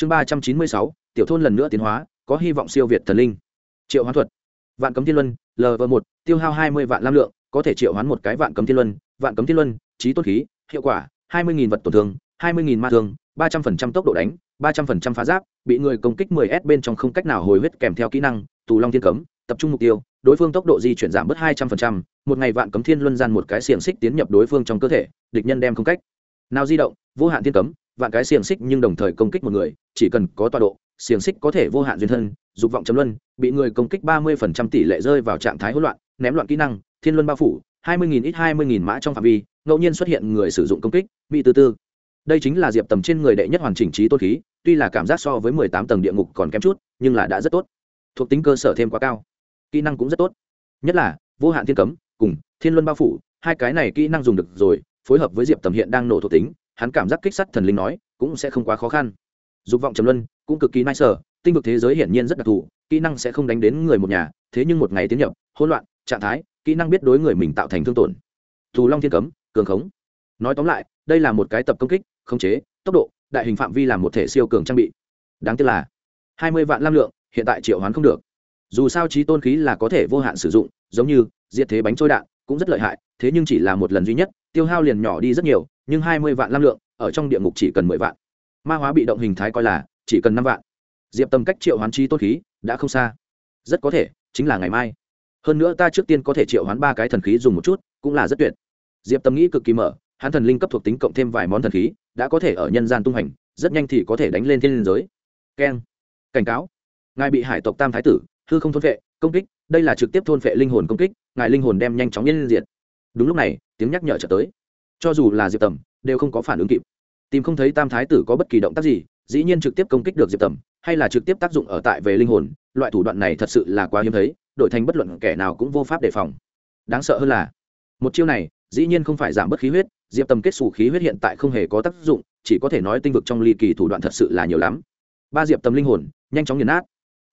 chương ba trăm chín mươi sáu, tiểu thôn lần nữa tiến hóa, có hy vọng siêu việt thần linh. Triệu hoán thuật. Vạn cấm thiên luân lv một, tiêu hao hai mươi vạn lam lượng, có thể triệu hoán một cái vạn cấm thiên luân. Vạn cấm thiên luân, trí tôn khí, hiệu quả, hai mươi vật tổn thương, hai mươi ma thương, ba trăm phần tốc độ đánh, ba trăm phần phá giáp, bị người công kích 10 s bên trong không cách nào hồi huyết kèm theo kỹ năng, tù long thiên cấm, tập trung mục tiêu, đối phương tốc độ di chuyển giảm bớt hai trăm phần một ngày vạn cấm thiên luân gian một cái xiềng xích tiến nhập đối phương trong cơ thể, địch nhân đem không cách. Nào di động, vô hạn thiên cấm vạn cái xiềng xích nhưng đồng thời công kích một người, chỉ cần có tọa độ, xiềng xích có thể vô hạn duyên thân, dục vọng chấm luân, bị người công kích ba mươi phần trăm tỷ lệ rơi vào trạng thái hỗn loạn, ném loạn kỹ năng, thiên luân bao phủ, hai mươi nghìn ít hai mươi nghìn mã trong phạm vi, ngẫu nhiên xuất hiện người sử dụng công kích bị từ tư. Đây chính là diệp tầm trên người đệ nhất hoàn chỉnh trí tôn khí, tuy là cảm giác so với mười tám tầng địa ngục còn kém chút, nhưng là đã rất tốt. Thuộc tính cơ sở thêm quá cao. Kỹ năng cũng rất tốt. Nhất là, vô hạn thiên cấm, cùng thiên luân bao phủ, hai cái này kỹ năng dùng được rồi, phối hợp với diệp tầm hiện đang nổ thuộc tính hắn cảm giác kích sắt thần linh nói, cũng sẽ không quá khó khăn. Dục vọng trầm luân, cũng cực kỳ nai sở, tinh vực thế giới hiển nhiên rất đặc thù, kỹ năng sẽ không đánh đến người một nhà, thế nhưng một ngày tiến nhập, hỗn loạn, trạng thái, kỹ năng biết đối người mình tạo thành thương tổn. Thù long thiên cấm, cường khống. Nói tóm lại, đây là một cái tập công kích, khống chế, tốc độ, đại hình phạm vi làm một thể siêu cường trang bị. Đáng tiếc là, hai mươi vạn lam lượng, hiện tại triệu hoán không được. Dù sao trí tôn khí là có thể vô hạn sử dụng, giống như, diệt thế bánh trôi đạn, cũng rất lợi hại, thế nhưng chỉ là một lần duy nhất tiêu hao liền nhỏ đi rất nhiều, nhưng hai mươi vạn lam lượng, ở trong địa ngục chỉ cần mười vạn. Ma hóa bị động hình thái coi là chỉ cần năm vạn. Diệp tầm cách triệu hoán chi tôn khí đã không xa. Rất có thể, chính là ngày mai. Hơn nữa ta trước tiên có thể triệu hoán ba cái thần khí dùng một chút, cũng là rất tuyệt. Diệp tâm nghĩ cực kỳ mở, hắn thần linh cấp thuộc tính cộng thêm vài món thần khí, đã có thể ở nhân gian tung hành, rất nhanh thì có thể đánh lên thiên liên giới. Keng. Cảnh cáo. Ngài bị hải tộc tam thái tử, hư không thôn vệ công kích, đây là trực tiếp thôn vệ linh hồn công kích, ngài linh hồn đem nhanh chóng nhân diện đúng lúc này tiếng nhắc nhở trở tới. Cho dù là diệp tầm, đều không có phản ứng kịp. Tìm không thấy tam thái tử có bất kỳ động tác gì, dĩ nhiên trực tiếp công kích được diệp tầm, hay là trực tiếp tác dụng ở tại về linh hồn, loại thủ đoạn này thật sự là quá hiếm thấy, đổi thành bất luận kẻ nào cũng vô pháp đề phòng. Đáng sợ hơn là, một chiêu này, dĩ nhiên không phải giảm bớt khí huyết, diệp tầm kết xù khí huyết hiện tại không hề có tác dụng, chỉ có thể nói tinh vực trong ly kỳ thủ đoạn thật sự là nhiều lắm. Ba diệp tầm linh hồn, nhanh chóng nghiền nát.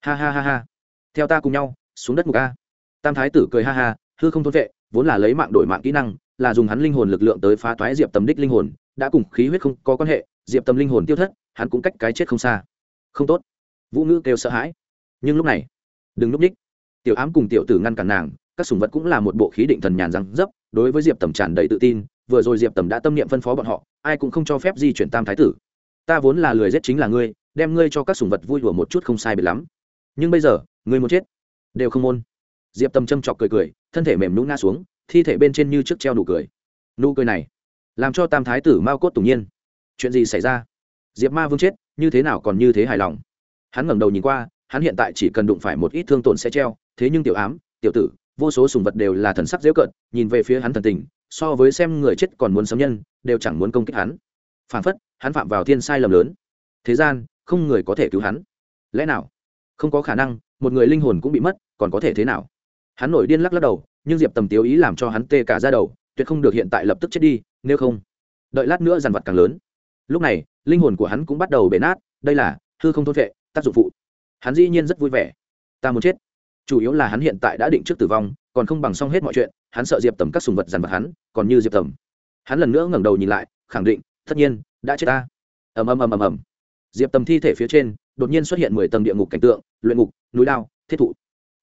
Ha ha ha ha. Theo ta cùng nhau, xuống đất mục a. Tam thái tử cười ha ha, hư không thôn vệ, vốn là lấy mạng đổi mạng kỹ năng là dùng hắn linh hồn lực lượng tới phá toái diệp tầm đích linh hồn, đã cùng khí huyết không có quan hệ, diệp tầm linh hồn tiêu thất, hắn cũng cách cái chết không xa. Không tốt. Vũ ngữ kêu sợ hãi. Nhưng lúc này, đừng lúc đích. Tiểu ám cùng tiểu tử ngăn cản nàng, các sùng vật cũng là một bộ khí định thần nhàn rằng dấp, đối với diệp tầm tràn đầy tự tin, vừa rồi diệp tầm đã tâm niệm phân phó bọn họ, ai cũng không cho phép di chuyển tam thái tử. Ta vốn là lười giết chính là ngươi, đem ngươi cho các sùng vật vui đùa một chút không sai biệt lắm. Nhưng bây giờ, ngươi muốn chết. Đều không môn. Diệp tầm châm chọc cười cười, thân thể mềm nhũng ngã xuống thi thể bên trên như trước treo nụ cười. Nụ cười này, làm cho tam thái tử mao cốt tủng nhiên. Chuyện gì xảy ra? Diệp ma vương chết, như thế nào còn như thế hài lòng? Hắn ngẩng đầu nhìn qua, hắn hiện tại chỉ cần đụng phải một ít thương tổn sẽ treo, thế nhưng tiểu ám, tiểu tử, vô số sùng vật đều là thần sắc dễ cợt, nhìn về phía hắn thần tình, so với xem người chết còn muốn sống nhân, đều chẳng muốn công kích hắn. Phản phất, hắn phạm vào thiên sai lầm lớn. Thế gian, không người có thể cứu hắn. Lẽ nào? Không có khả năng, một người linh hồn cũng bị mất, còn có thể thế nào? Hắn nổi điên lắc lắc đầu nhưng diệp tầm tiêu ý làm cho hắn tê cả ra đầu tuyệt không được hiện tại lập tức chết đi nếu không đợi lát nữa dằn vật càng lớn. Lúc này linh hồn của hắn cũng bắt đầu bể nát đây là hư không thôn vệ tác dụng phụ. Hắn dĩ nhiên rất vui vẻ. Ta muốn chết. Chủ yếu là hắn hiện tại đã định trước tử vong còn không bằng xong hết mọi chuyện hắn sợ diệp tầm các sùng vật dằn vặt hắn còn như diệp tầm. Hắn lần nữa ngẩng đầu nhìn lại khẳng định tất nhiên đã chết ta. Ầm ầm ầm ầm ầm. Diệp tầm thi thể phía trên đột nhiên xuất hiện mười tầng địa ngục cảnh tượng luyện ngục núi đao, thiết thụ.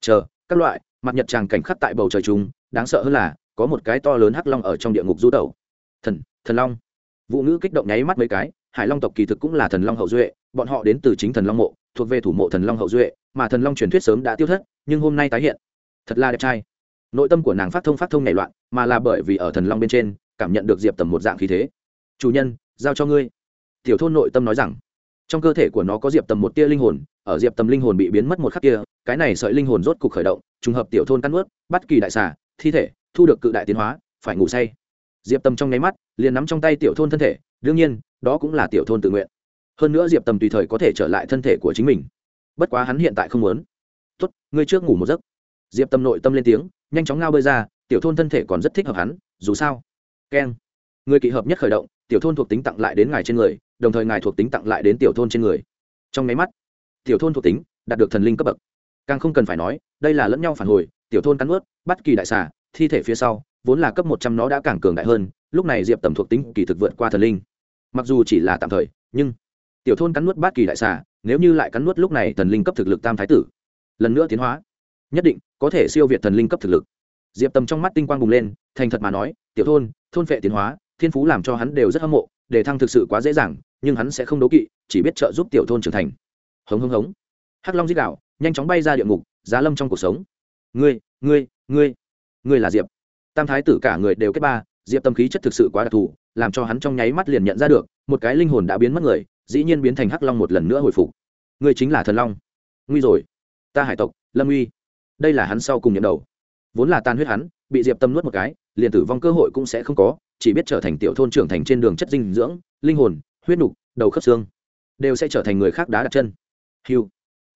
Chờ các loại mặt nhật tràng cảnh khắc tại bầu trời chúng đáng sợ hơn là, có một cái to lớn hắc long ở trong địa ngục du tẩu. Thần thần long. Vũ ngữ kích động nháy mắt mấy cái, hải long tộc kỳ thực cũng là thần long hậu duệ, bọn họ đến từ chính thần long mộ, thuộc về thủ mộ thần long hậu duệ, mà thần long truyền thuyết sớm đã tiêu thất, nhưng hôm nay tái hiện. Thật là đẹp trai. Nội tâm của nàng phát thông phát thông nảy loạn, mà là bởi vì ở thần long bên trên, cảm nhận được diệp tầm một dạng khí thế. Chủ nhân, giao cho ngươi. Tiểu thôn nội tâm nói rằng. Trong cơ thể của nó có diệp tầm một tia linh hồn, ở diệp tầm linh hồn bị biến mất một khắc kia cái này sợi linh hồn rốt cục khởi động, trùng hợp tiểu thôn cắt ướt bắt kỳ đại xà, thi thể, thu được cự đại tiến hóa, phải ngủ say. Diệp tầm trong nháy mắt, liền nắm trong tay tiểu thôn thân thể, đương nhiên, đó cũng là tiểu thôn tự nguyện. Hơn nữa diệp tầm tùy thời có thể trở lại thân thể của chính mình. Bất quá hắn hiện tại không muốn. Tốt, ngươi trước ngủ một giấc. Diệp tâm nội tâm lên tiếng, nhanh chóng ngao bơi ra, tiểu thôn thân thể còn rất thích hợp hắn, dù sao. Keng. Người kỵ hợp nhất khởi động, tiểu thôn thuộc tính tặng lại đến ngài trên người, đồng thời ngài thuộc tính tặng lại đến tiểu thôn trên người. Trong nháy mắt, tiểu thôn thuộc tính đạt được thần linh cấp bậc càng không cần phải nói, đây là lẫn nhau phản hồi, tiểu thôn cắn ướt bắt kỳ đại xà, thi thể phía sau, vốn là cấp một trăm nó đã càng cường đại hơn, lúc này diệp tầm thuộc tính kỳ thực vượt qua thần linh. Mặc dù chỉ là tạm thời, nhưng tiểu thôn cắn nuốt bát kỳ đại xà, nếu như lại cắn nuốt lúc này thần linh cấp thực lực tam thái tử, lần nữa tiến hóa, nhất định có thể siêu việt thần linh cấp thực lực. Diệp tầm trong mắt tinh quang bùng lên, thành thật mà nói, tiểu thôn thôn phệ tiến hóa, thiên phú làm cho hắn đều rất hâm mộ, để thăng thực sự quá dễ dàng, nhưng hắn sẽ không đố kỵ, chỉ biết trợ giúp tiểu thôn trưởng thành. Hống hống hống. Hắc long dích đạo nhanh chóng bay ra địa ngục, giá lâm trong cuộc sống. Ngươi ngươi ngươi ngươi là diệp. Tam thái tử cả người đều kết ba, diệp tâm khí chất thực sự quá đặc thù, làm cho hắn trong nháy mắt liền nhận ra được, một cái linh hồn đã biến mất người, dĩ nhiên biến thành hắc long một lần nữa hồi phục. Ngươi chính là thần long. Nguy rồi. Ta hải tộc, lâm uy. Đây là hắn sau cùng nhận đầu. Vốn là tan huyết hắn, bị diệp tâm nuốt một cái, liền tử vong cơ hội cũng sẽ không có, chỉ biết trở thành tiểu thôn trưởng thành trên đường chất dinh dưỡng, linh hồn, huyết nục, đầu khớp xương, đều sẽ trở thành người khác đá đặt chân. Hiu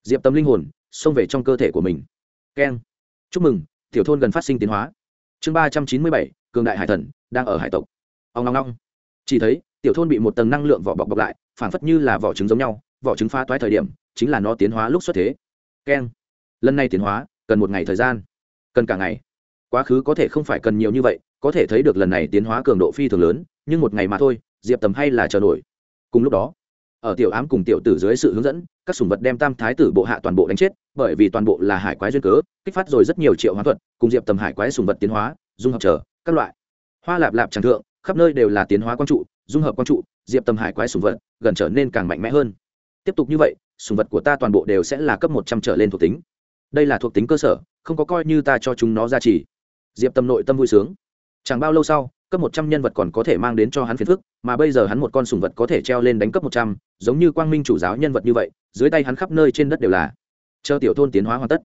diệp tâm linh hồn, xông về trong cơ thể của mình. Keng. Chúc mừng, tiểu thôn gần phát sinh tiến hóa. Chương ba trăm chín mươi bảy, cường đại hải thần, đang ở hải tộc. Ông long long chỉ thấy, tiểu thôn bị một tầng năng lượng vỏ bọc bọc lại phản phất như là vỏ trứng giống nhau, vỏ trứng phá toái thời điểm, chính là nó tiến hóa lúc xuất thế. Keng. Lần này tiến hóa, cần một ngày thời gian. Cần cả ngày. Quá khứ có thể không phải cần nhiều như vậy, có thể thấy được lần này tiến hóa cường độ phi thường lớn, nhưng một ngày mà thôi, diệp tầm hay là chờ nổi. Cùng lúc đó ở tiểu ám cùng tiểu tử dưới sự hướng dẫn, các sùng vật đem tam thái tử bộ hạ toàn bộ đánh chết, bởi vì toàn bộ là hải quái duyên cớ, kích phát rồi rất nhiều triệu hóa thuật, cùng diệp tầm hải quái sùng vật tiến hóa, dung hợp trở các loại. Hoa lạp lạp tràng thượng, khắp nơi đều là tiến hóa quang trụ, dung hợp quang trụ, diệp tầm hải quái sùng vật gần trở nên càng mạnh mẽ hơn. Tiếp tục như vậy, sùng vật của ta toàn bộ đều sẽ là cấp một trăm trở lên thuộc tính. Đây là thuộc tính cơ sở, không có coi như ta cho chúng nó ra trì. Diệp tâm nội tâm vui sướng. Chẳng bao lâu sau cấp một trăm nhân vật còn có thể mang đến cho hắn phiền phức, mà bây giờ hắn một con sùng vật có thể treo lên đánh cấp một trăm, giống như quang minh chủ giáo nhân vật như vậy, dưới tay hắn khắp nơi trên đất đều là. Chờ tiểu thôn tiến hóa hoàn tất,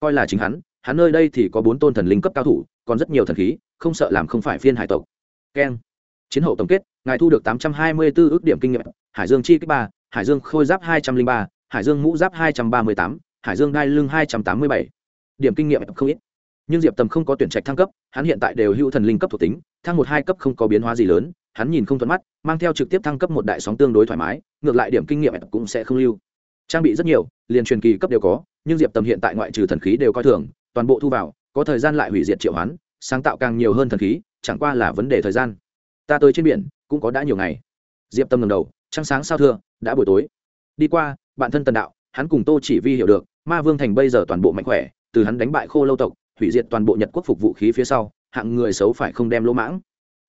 coi là chính hắn hắn nơi đây thì có bốn tôn thần linh cấp cao thủ, còn rất nhiều thần khí, không sợ làm không phải phiên hải tộc. Keng. Chiến hậu tổng kết, ngài thu được tám trăm hai mươi 824 ước điểm kinh nghiệm, hải dương chi kích ba, hải dương khôi giáp hai trăm linh ba, hải dương mũ giáp hai trăm ba mươi tám, hải dương đai lưng hai trăm tám mươi bảy. Điểm kinh nghiệm không ít. Nhưng diệp tầm không có tuyển trạch thăng cấp, hắn hiện tại đều hữu thần linh cấp thuộc tính thăng một hai cấp không có biến hóa gì lớn, hắn nhìn không thuận mắt, mang theo trực tiếp thăng cấp một đại sóng tương đối thoải mái, ngược lại điểm kinh nghiệm cũng sẽ không lưu. Trang bị rất nhiều, liền truyền kỳ cấp đều có, nhưng diệp tầm hiện tại ngoại trừ thần khí đều coi thường, toàn bộ thu vào, có thời gian lại hủy diệt triệu hoán, sáng tạo càng nhiều hơn thần khí, chẳng qua là vấn đề thời gian. Ta tới trên biển, cũng có đã nhiều ngày. Diệp tâm ngầm đầu, trăng sáng sao thưa, đã buổi tối. Đi qua, bạn thân tần đạo, hắn cùng tô chỉ vi hiểu được, ma vương thành bây giờ toàn bộ mạnh khỏe, từ hắn đánh bại khô lâu tộc, hủy diệt toàn bộ nhật quốc phục vũ khí phía sau hạng người xấu phải không đem lỗ mãng.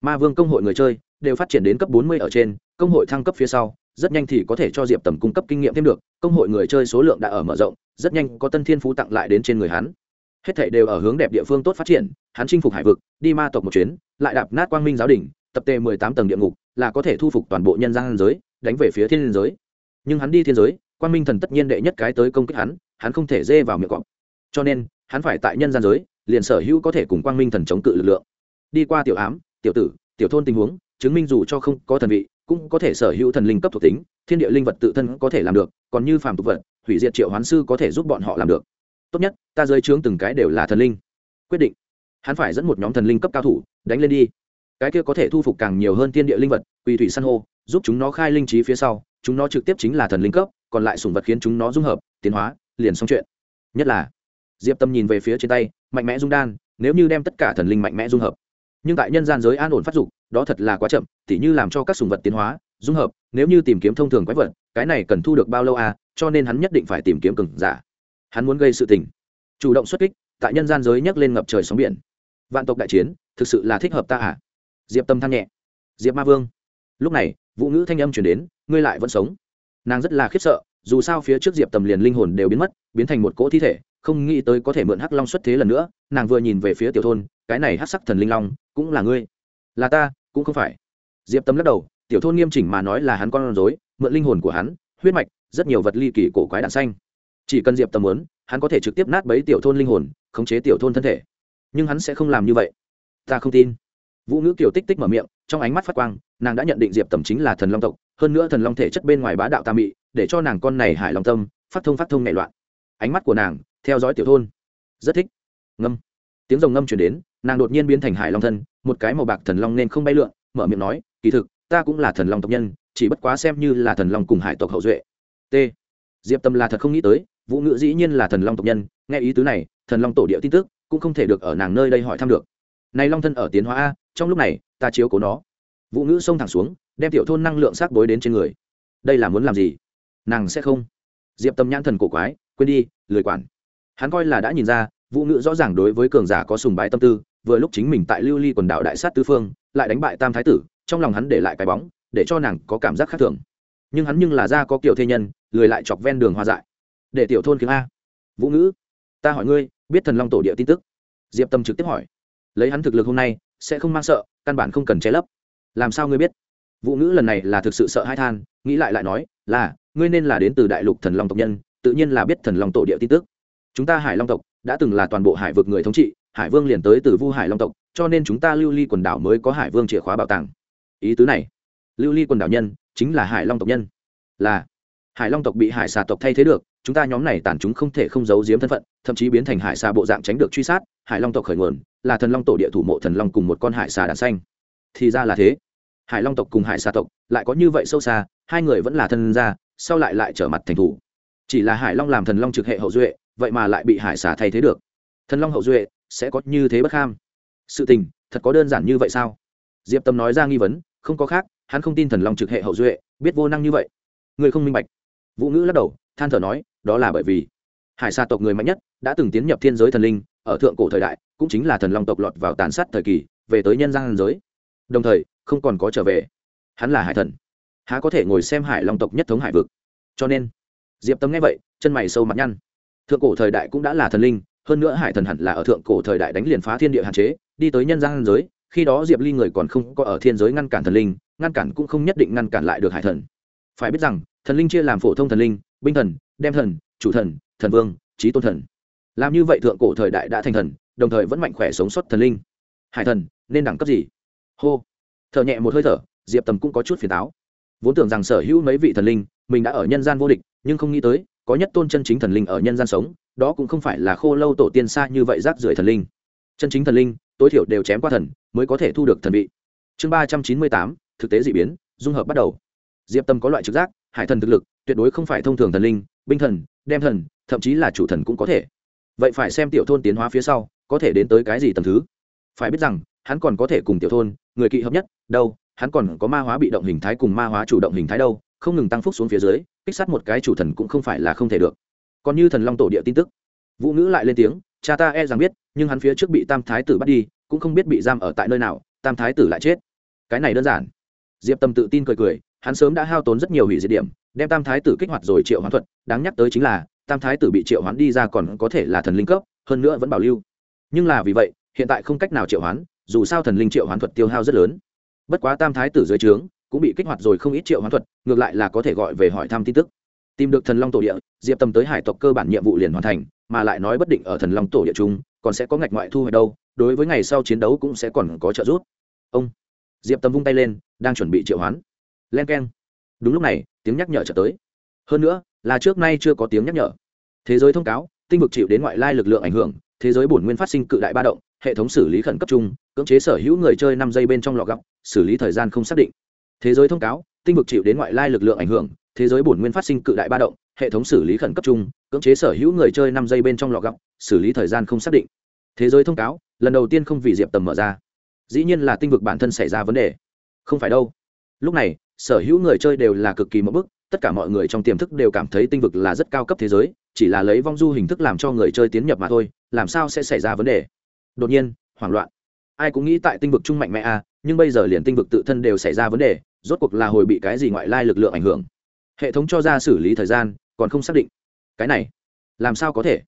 Ma vương công hội người chơi đều phát triển đến cấp bốn mươi ở trên, công hội thăng cấp phía sau, rất nhanh thì có thể cho diệp tầm cung cấp kinh nghiệm thêm được, công hội người chơi số lượng đã ở mở rộng, rất nhanh có tân thiên phú tặng lại đến trên người hắn. Hết thảy đều ở hướng đẹp địa phương tốt phát triển, hắn chinh phục hải vực, đi ma tộc một chuyến, lại đạp nát quang minh giáo đình tập tề mười tám tầng địa ngục, là có thể thu phục toàn bộ nhân gian giới, đánh về phía thiên giới. Nhưng hắn đi thiên giới, quang minh thần tất nhiên đệ nhất cái tới công kích hắn hắn không thể dê vào miệng cọp. Cho nên, hắn phải tại nhân gian giới liền sở hữu có thể cùng quang minh thần chống cự lực lượng. Đi qua tiểu ám, tiểu tử, tiểu thôn tình huống, chứng minh dù cho không có thần vị, cũng có thể sở hữu thần linh cấp thuộc tính, thiên địa linh vật tự thân có thể làm được, còn như phàm tục vật, hủy diệt triệu hoán sư có thể giúp bọn họ làm được. Tốt nhất, ta giới trướng từng cái đều là thần linh. Quyết định. Hắn phải dẫn một nhóm thần linh cấp cao thủ, đánh lên đi. Cái kia có thể thu phục càng nhiều hơn thiên địa linh vật, quỳ thủy san hô, giúp chúng nó khai linh trí phía sau, chúng nó trực tiếp chính là thần linh cấp, còn lại sùng vật khiến chúng nó dung hợp, tiến hóa, liền xong chuyện. Nhất là diệp tâm nhìn về phía trên tay, mạnh mẽ dung đan, nếu như đem tất cả thần linh mạnh mẽ dung hợp. Nhưng tại nhân gian giới an ổn phát dục, đó thật là quá chậm, tỉ như làm cho các sùng vật tiến hóa, dung hợp, nếu như tìm kiếm thông thường quái vật, cái này cần thu được bao lâu à cho nên hắn nhất định phải tìm kiếm cừng giả. Hắn muốn gây sự tình. Chủ động xuất kích, tại nhân gian giới nhấc lên ngập trời sóng biển. Vạn tộc đại chiến, thực sự là thích hợp ta à? Diệp tâm than nhẹ. Diệp ma vương. Lúc này, vũ ngữ thanh âm chuyển đến, ngươi lại vẫn sống. Nàng rất là khiếp sợ, dù sao phía trước diệp tầm liền linh hồn đều biến mất, biến thành một cỗ thi thể không nghĩ tới có thể mượn hắc long xuất thế lần nữa, nàng vừa nhìn về phía tiểu thôn, cái này hắc sắc thần linh long, cũng là ngươi. Là ta, cũng không phải. Diệp tâm lắc đầu, tiểu thôn nghiêm chỉnh mà nói là hắn con rối, mượn linh hồn của hắn, huyết mạch, rất nhiều vật ly kỳ cổ quái đạn xanh. Chỉ cần diệp tâm muốn, hắn có thể trực tiếp nát bấy tiểu thôn linh hồn, khống chế tiểu thôn thân thể. Nhưng hắn sẽ không làm như vậy. Ta không tin. Vũ ngữ kiểu tích tích mở miệng, trong ánh mắt phát quang, nàng đã nhận định diệp tầm chính là thần long tộc, hơn nữa thần long thể chất bên ngoài bá đạo tam mị, để cho nàng con này hải long tâm, phát thông phát thông nhạy loạn. Ánh mắt của nàng theo dõi tiểu thôn. Rất thích. Ngâm. Tiếng rồng ngâm chuyển đến, nàng đột nhiên biến thành hải long thân, một cái màu bạc thần long nên không bay lượn, mở miệng nói, kỳ thực, ta cũng là thần long tộc nhân, chỉ bất quá xem như là thần long cùng hải tộc hậu duệ. T. Diệp tâm là thật không nghĩ tới, vũ ngữ dĩ nhiên là thần long tộc nhân, nghe ý tứ này, thần long tổ địa tin tức cũng không thể được ở nàng nơi đây hỏi thăm được. Này long thân ở tiến hóa a, trong lúc này, ta chiếu cố nó. Vũ ngữ xông thẳng xuống, đem tiểu thôn năng lượng xác bối đến trên người. Đây là muốn làm gì? Nàng sẽ không. Diệp tâm nhãn thần cổ quái, quên đi, lười quản hắn coi là đã nhìn ra, vũ ngữ rõ ràng đối với cường giả có sùng bái tâm tư, vừa lúc chính mình tại lưu ly quần đảo đại sát tứ phương, lại đánh bại tam thái tử, trong lòng hắn để lại cái bóng, để cho nàng có cảm giác khác thường. Nhưng hắn nhưng là ra có kiểu thê nhân, lười lại chọc ven đường hoa dại. Để tiểu thôn kiếm a. Vũ ngữ, ta hỏi ngươi, biết thần long tổ địa tin tức? Diệp tâm trực tiếp hỏi. Lấy hắn thực lực hôm nay, sẽ không mang sợ, căn bản không cần che lấp. Làm sao ngươi biết? Vũ ngữ lần này là thực sự sợ hai than, nghĩ lại lại nói, là, ngươi nên là đến từ đại lục thần long tộc nhân, tự nhiên là biết thần long tổ địa tin tức chúng ta hải long tộc đã từng là toàn bộ hải vực người thống trị, hải vương liền tới từ vu hải long tộc, cho nên chúng ta lưu ly quần đảo mới có hải vương chìa khóa bảo tàng. Ý tứ này, lưu ly quần đảo nhân chính là hải long tộc nhân. Là, hải long tộc bị hải xà tộc thay thế được, chúng ta nhóm này tản chúng không thể không giấu giếm thân phận, thậm chí biến thành hải xà bộ dạng tránh được truy sát, hải long tộc khởi nguồn, là thần long tổ địa thủ mộ thần long cùng một con hải xà đàn xanh. Thì ra là thế. Hải long tộc cùng hải xà tộc lại có như vậy sâu xa, hai người vẫn là thân gia, sau lại lại trở mặt thành thủ. Chỉ là hải long làm thần long trực hệ hậu duệ vậy mà lại bị hải xà thay thế được. Thần long hậu duệ, sẽ có như thế bất kham. Sự tình, thật có đơn giản như vậy sao? Diệp tâm nói ra nghi vấn, không có khác, hắn không tin thần long trực hệ hậu duệ, biết vô năng như vậy. Người không minh bạch. Vũ ngữ lắc đầu, than thở nói, đó là bởi vì hải Xà tộc người mạnh nhất đã từng tiến nhập thiên giới thần linh, ở thượng cổ thời đại, cũng chính là thần long tộc lọt vào tàn sát thời kỳ, về tới nhân gian giới. Đồng thời, không còn có trở về. Hắn là hải thần, há có thể ngồi xem hải long tộc nhất thống hải vực. Cho nên, diệp tâm nghe vậy, chân mày sâu mặt nhăn thượng cổ thời đại cũng đã là thần linh, hơn nữa hải thần hẳn là ở thượng cổ thời đại đánh liền phá thiên địa hạn chế, đi tới nhân gian giới, khi đó diệp ly người còn không có ở thiên giới ngăn cản thần linh, ngăn cản cũng không nhất định ngăn cản lại được hải thần. Phải biết rằng, thần linh chia làm phổ thông thần linh, binh thần, đem thần, chủ thần thần vương trí tôn thần. Làm như vậy thượng cổ thời đại đã thành thần, đồng thời vẫn mạnh khỏe sống sót thần linh. Hải thần, nên đẳng cấp gì? Hô. Thở nhẹ một hơi thở, diệp tầm cũng có chút phiền táo. Vốn tưởng rằng sở hữu mấy vị thần linh, mình đã ở nhân gian vô địch, nhưng không nghĩ tới có nhất tôn chân chính thần linh ở nhân gian sống, đó cũng không phải là khô lâu tổ tiên xa như vậy rác rưởi thần linh. Chân chính thần linh, tối thiểu đều chém qua thần, mới có thể thu được thần vị. Chương ba trăm chín mươi tám, thực tế d ị biến, dung hợp bắt đầu. Diệp tâm có loại trực giác, hải thần thực lực, tuyệt đối không phải thông thường thần linh, binh thần, đem thần, thậm chí là chủ thần cũng có thể. Vậy phải xem tiểu thôn tiến hóa phía sau, có thể đến tới cái gì tầm thứ? Phải biết rằng, hắn còn có thể cùng tiểu thôn, người kỵ hợp nhất, đâu, hắn còn có ma hóa bị động hình thái cùng ma hóa chủ động hình thái đâu không ngừng tăng phúc xuống phía dưới, kích sát một cái chủ thần cũng không phải là không thể được. Còn như thần long tổ địa tin tức, vũ ngữ lại lên tiếng, cha ta e rằng biết, nhưng hắn phía trước bị tam thái tử bắt đi, cũng không biết bị giam ở tại nơi nào, tam thái tử lại chết. Cái này đơn giản. Diệp tâm tự tin cười cười, hắn sớm đã hao tốn rất nhiều hủy diệt điểm, đem tam thái tử kích hoạt rồi triệu hoán thuật, đáng nhắc tới chính là, tam thái tử bị triệu hoán đi ra còn có thể là thần linh cấp, hơn nữa vẫn bảo lưu. Nhưng là vì vậy, hiện tại không cách nào triệu hoán, dù sao thần linh triệu hoán thuật tiêu hao rất lớn. Bất quá tam thái tử dưới trướng cũng bị kích hoạt rồi không ít triệu hoán thuật, ngược lại là có thể gọi về hỏi thăm tin tức. Tìm được thần long tổ địa, diệp tâm tới hải tộc cơ bản nhiệm vụ liền hoàn thành, mà lại nói bất định ở thần long tổ địa chung, còn sẽ có ngạch ngoại thu hồi đâu, đối với ngày sau chiến đấu cũng sẽ còn có trợ giúp. Ông, diệp tâm vung tay lên, đang chuẩn bị triệu hoán. Len k e n đúng lúc này, tiếng nhắc nhở trở tới. Hơn nữa, là trước nay chưa có tiếng nhắc nhở. Thế giới thông cáo, tinh vực chịu đến ngoại lai lực lượng ảnh hưởng, thế giới bổn nguyên phát sinh cự đại ba động, hệ thống xử lý khẩn cấp chung, cưỡng chế sở hữu người chơi năm giây bên trong lọ gọc xử lý thời gian không xác định thế giới thông cáo, tinh vực chịu đến ngoại lai lực lượng ảnh hưởng, thế giới bổn nguyên phát sinh cự đại ba động, hệ thống xử lý khẩn cấp chung, cưỡng chế sở hữu người chơi năm giây bên trong lọ gọc xử lý thời gian không xác định. Thế giới thông cáo, lần đầu tiên không vì diệp tầm mở ra. Dĩ nhiên là tinh vực bản thân xảy ra vấn đề. Không phải đâu. Lúc này, sở hữu người chơi đều là cực kỳ mẫu bức, tất cả mọi người trong tiềm thức đều cảm thấy tinh vực là rất cao cấp thế giới, chỉ là lấy vong du hình thức làm cho người chơi tiến nhập mà thôi, làm sao sẽ xảy ra vấn đề? Đột nhiên, hoảng loạn. Ai cũng nghĩ tại tinh vực trung mạnh mẽ à nhưng bây giờ liền tinh vực tự thân đều xảy ra vấn đề, rốt cuộc là hồi bị cái gì ngoại lai lực lượng ảnh hưởng. Hệ thống cho ra xử lý thời gian, còn không xác định. Cái này, làm sao có thể?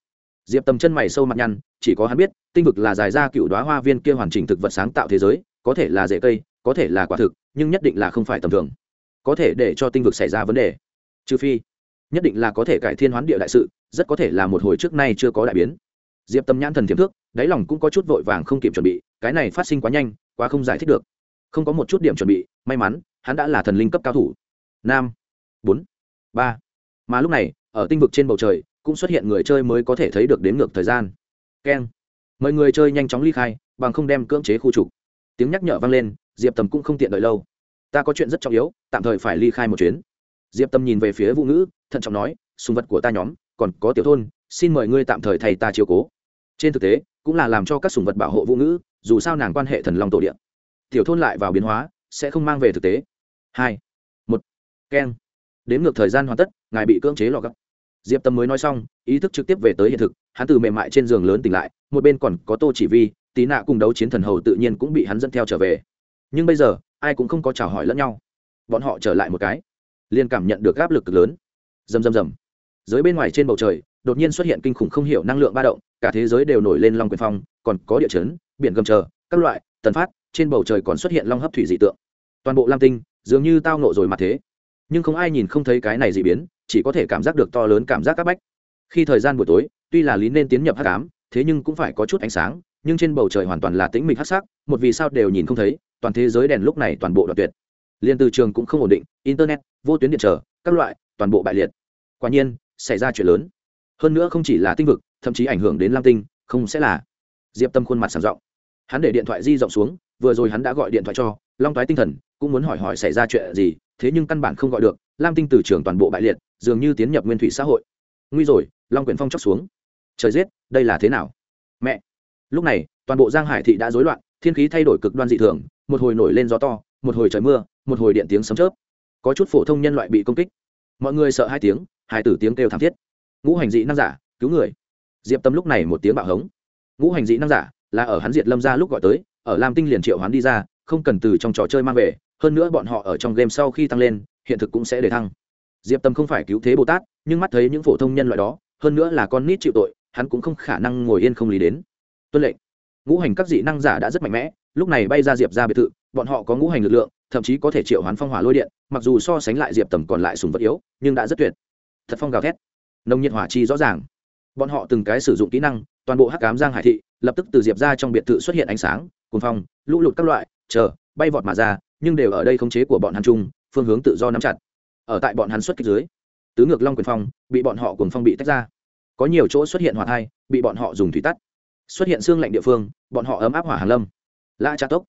Diệp tầm chân mày sâu mặt nhăn, chỉ có hắn biết, tinh vực là dài ra cựu đoá hoa viên kia hoàn chỉnh thực vật sáng tạo thế giới, có thể là rễ cây, có thể là quả thực, nhưng nhất định là không phải tầm thường. Có thể để cho tinh vực xảy ra vấn đề. Trừ phi, nhất định là có thể cải thiên hoán địa đại sự, rất có thể là một hồi trước nay chưa có đại biến. Diệp tâm nhãn thần tiềm thức đáy lòng cũng có chút vội vàng không kịp chuẩn bị, cái này phát sinh quá nhanh quá không giải thích được. Không có một chút điểm chuẩn bị, may mắn, hắn đã là thần linh cấp cao thủ. Năm bốn. Ba. Mà lúc này, ở tinh vực trên bầu trời, cũng xuất hiện người chơi mới có thể thấy được đến ngược thời gian. Keng. Mời người chơi nhanh chóng ly khai, bằng không đem cưỡng chế khu trục. Tiếng nhắc nhở vang lên, diệp tầm cũng không tiện đợi lâu. Ta có chuyện rất trọng yếu, tạm thời phải ly khai một chuyến. Diệp tâm nhìn về phía vũ ngữ, thận trọng nói, sùng vật của ta nhóm, còn có tiểu thôn, xin mời ngươi tạm thời thầy ta chiếu cố. Trên thực tế cũng là làm cho các sùng vật bảo hộ vũ ngữ, dù sao nàng quan hệ thần long tổ điện tiểu thôn lại vào biến hóa, sẽ không mang về thực tế. Hai, một, keng. Đến ngược thời gian hoàn tất, ngài bị cưỡng chế lọ gấp. Diệp tâm mới nói xong, ý thức trực tiếp về tới hiện thực, hắn từ mềm mại trên giường lớn tỉnh lại, một bên còn có tô chỉ vi tí nạ cùng đấu chiến thần hầu tự nhiên cũng bị hắn dẫn theo trở về. Nhưng bây giờ, ai cũng không có chào hỏi lẫn nhau. Bọn họ trở lại một cái, liền cảm nhận được áp lực cực lớn. Rầm rầm rầm. Dưới bên ngoài trên bầu trời đột nhiên xuất hiện kinh khủng không hiểu năng lượng ba động, cả thế giới đều nổi lên long quyền phong, còn có địa chấn, biển gầm chờ, các loại, tần phát, trên bầu trời còn xuất hiện long hấp thủy dị tượng. Toàn bộ lam tinh, dường như tao nộ rồi mà thế. Nhưng không ai nhìn không thấy cái này dị biến, chỉ có thể cảm giác được to lớn cảm giác c áp bách. Khi thời gian buổi tối, tuy là lý nên tiến nhập hát cám thế nhưng cũng phải có chút ánh sáng, nhưng trên bầu trời hoàn toàn là tĩnh mịch hát sắc, một vì sao đều nhìn không thấy, toàn thế giới đèn lúc này toàn bộ đoạn tuyệt. Liên từ trường cũng không ổn định, internet, vô tuyến điện trở, các loại, toàn bộ bại liệt. Quả nhiên, xảy ra chuyện lớn hơn nữa không chỉ là tinh vực, thậm chí ảnh hưởng đến lam tinh, không sẽ là. Diệp tâm khuôn mặt sàng rộng hắn để điện thoại di rộng xuống, vừa rồi hắn đã gọi điện thoại cho long toái tinh thần, cũng muốn hỏi hỏi xảy ra chuyện gì, thế nhưng căn bản không gọi được, lam tinh từ trường toàn bộ bại liệt, dường như tiến nhập nguyên thủy xã hội. Nguy rồi, long quyển phong chóc xuống. Trời giết, đây là thế nào? Mẹ! Lúc này, toàn bộ giang hải thị đã rối loạn, thiên khí thay đổi cực đoan dị thường, một hồi nổi lên gió to, một hồi trời mưa, một hồi điện tiếng sấm chớp. Có chút phổ thông nhân loại bị công kích. Mọi người sợ hai tiếng, hai tử tiếng kêu thảm thiết ngũ hành dị năng giả, cứu người. Diệp tâm lúc này một tiếng bạo hống. Ngũ hành dị năng giả, là ở hắn diệt lâm ra lúc gọi tới, ở lam tinh liền triệu hắn đi ra, không cần từ trong trò chơi mang về, hơn nữa bọn họ ở trong game sau khi tăng lên, hiện thực cũng sẽ để thăng. Diệp tâm không phải cứu thế bồ tát, nhưng mắt thấy những phổ thông nhân loại đó, hơn nữa là con nít chịu tội, hắn cũng không khả năng ngồi yên không lý đến. Tuân lệnh. Ngũ hành các dị năng giả đã rất mạnh mẽ, lúc này bay ra diệp ra biệt thự, bọn họ có ngũ hành lực lượng, thậm chí có thể triệu hoán phong hỏa lôi điện, mặc dù so sánh lại diệp tầm còn lại sùng vật yếu, nhưng đã rất tuyệt. Thật phong gào thét nông nhiệt hỏa chi rõ ràng. Bọn họ từng cái sử dụng kỹ năng, toàn bộ hắc cám giang hải thị, lập tức từ diệp ra trong biệt thự xuất hiện ánh sáng, cuồng phong, lũ lụt các loại, chờ, bay vọt mà ra, nhưng đều ở đây khống chế của bọn hắn chung, phương hướng tự do nắm chặt. Ở tại bọn hắn xuất kích dưới, tứ ngược long quyền phong bị bọn họ cuồng phong bị tách ra. Có nhiều chỗ xuất hiện hỏa thai, bị bọn họ dùng thủy tắt. Xuất hiện xương lạnh địa phương, bọn họ ấm áp hỏa hàn lâm. Lã tra tốc,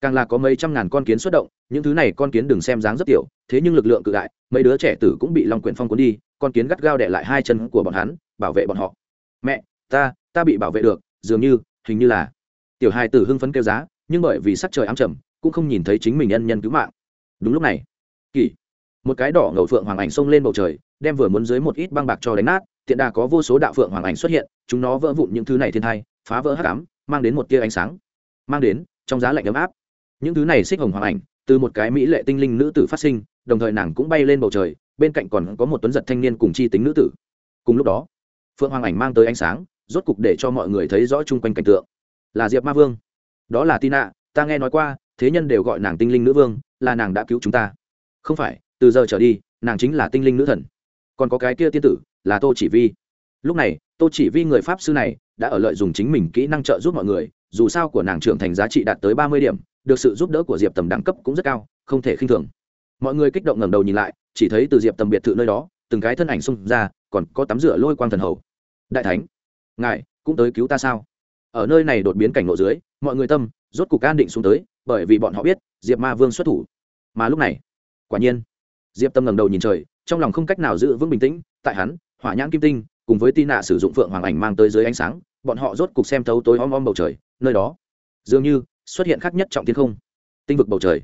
càng là có mấy trăm ngàn con kiến xuất động, những thứ này con kiến đừng xem dáng rất tiểu, thế nhưng lực lượng cự đại, mấy đứa trẻ tử cũng bị long quyển phong cuốn đi con kiến gắt gao đẻ lại hai chân của bọn hắn, bảo vệ bọn họ. Mẹ, ta ta bị bảo vệ được, dường như, hình như là. Tiểu hai tử hưng phấn kêu giá, nhưng bởi vì sắc trời ám trầm, cũng không nhìn thấy chính mình nhân nhân cứu mạng. Đúng lúc này, kỳ, một cái đỏ ngầu phượng hoàng ảnh xông lên bầu trời, đem vừa muốn dưới một ít băng bạc cho đánh nát, tiện đà có vô số đạo phượng hoàng ảnh xuất hiện, chúng nó vỡ vụn những thứ này thiên thai, phá vỡ hắc ám, mang đến một tia ánh sáng. Mang đến, trong giá lạnh ấm áp. Những thứ này xích hồng hoàng ảnh, từ một cái mỹ lệ tinh linh nữ tử phát sinh, đồng thời nàng cũng bay lên bầu trời bên cạnh còn có một tuấn giật thanh niên cùng chi tính nữ tử. Cùng lúc đó, phượng hoàng ảnh mang tới ánh sáng, rốt cục để cho mọi người thấy rõ chung quanh cảnh tượng. Là diệp ma vương. Đó là tina, ta nghe nói qua, thế nhân đều gọi nàng tinh linh nữ vương, là nàng đã cứu chúng ta. Không phải, từ giờ trở đi, nàng chính là tinh linh nữ thần. Còn có cái kia tiên tử, là tô chỉ vi. Lúc này, tô chỉ vi người pháp sư này, đã ở lợi dùng chính mình kỹ năng trợ giúp mọi người, dù sao của nàng trưởng thành giá trị đạt tới ba mươi điểm, được sự giúp đỡ của diệp tầm đẳng cấp cũng rất cao, không thể khinh thường. Mọi người kích động ngẩng đầu nhìn lại chỉ thấy từ diệp tầm biệt thự nơi đó, từng cái thân ảnh xung ra, còn có tắm rửa lôi quang thần hầu. Đại thánh, ngài cũng tới cứu ta sao? Ở nơi này đột biến cảnh lộ dưới, mọi người tâm rốt cục an định xuống tới, bởi vì bọn họ biết diệp ma vương xuất thủ. Mà lúc này, quả nhiên, diệp tâm ngẩng đầu nhìn trời, trong lòng không cách nào giữ vững bình tĩnh, tại hắn, hỏa nhãn kim tinh, cùng với tin nạ sử dụng phượng hoàng ảnh mang tới dưới ánh sáng, bọn họ rốt cục xem thấu tối om om bầu trời, nơi đó, dường như xuất hiện khác nhất trọng thiên không, tinh vực bầu trời.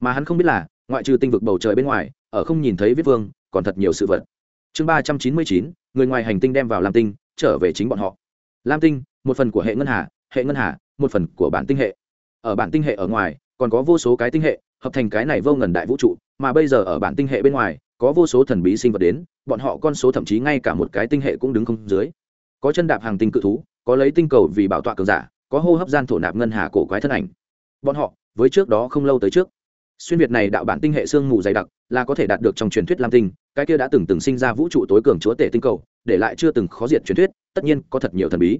Mà hắn không biết là ngoại trừ tinh vực bầu trời bên ngoài, ở không nhìn thấy viết vương, còn thật nhiều sự vật. Chương ba trăm chín mươi chín, người ngoài hành tinh đem vào lam tinh, trở về chính bọn họ. Lam tinh, một phần của hệ ngân hà, hệ ngân hà, một phần của bản tinh hệ. Ở bản tinh hệ ở ngoài, còn có vô số cái tinh hệ, hợp thành cái này vô ngần đại vũ trụ, mà bây giờ ở bản tinh hệ bên ngoài, có vô số thần bí sinh vật đến, bọn họ con số thậm chí ngay cả một cái tinh hệ cũng đứng không dưới. Có chân đạp hàng tinh cự thú, có lấy tinh cầu vì bảo tọa cường giả, có hô hấp gian thổ nạp ngân hà cổ quái thân ảnh. Bọn họ, với trước đó không lâu tới trước xuyên việt này đạo bản tinh hệ xương mù dày đặc, là có thể đạt được trong truyền thuyết lam tinh, cái kia đã từng từng sinh ra vũ trụ tối cường chúa tể tinh cầu, để lại chưa từng khó diệt truyền thuyết, tất nhiên có thật nhiều thần bí.